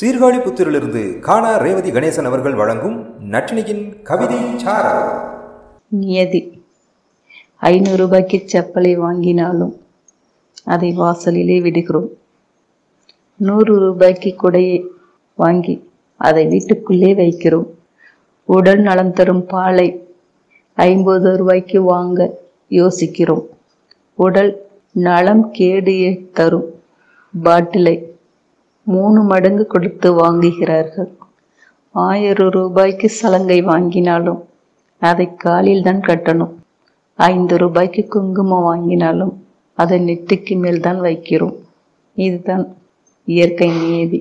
சீர்காழி புத்திரிலிருந்து காணா ரேவதி கணேசன் அவர்கள் வழங்கும் நட்டினியின் கவிதை நியதி. ஐநூறு ரூபாய்க்கு செப்பலை வாங்கினாலும் அதை வாசலிலே விடுகிறோம். நூறு ரூபாய்க்கு குடையை வாங்கி அதை வீட்டுக்குள்ளே வைக்கிறோம். உடல் நலம் தரும் பாலை ஐம்பது ரூபாய்க்கு வாங்க யோசிக்கிறோம். உடல் நலம் கேடு தரும் பாட்டிலை மூணு மடங்கு கொடுத்து வாங்குகிறார்கள். ஆயிரம் ரூபாய்க்கு சலங்கை வாங்கினாலும் அதை காலில் தான் கட்டணும். ஐந்து ரூபாய்க்கு குங்குமம் வாங்கினாலும் அதை நெத்திக்கு மேல் தான் வைக்கிறோம். இதுதான் இயற்கை நியதி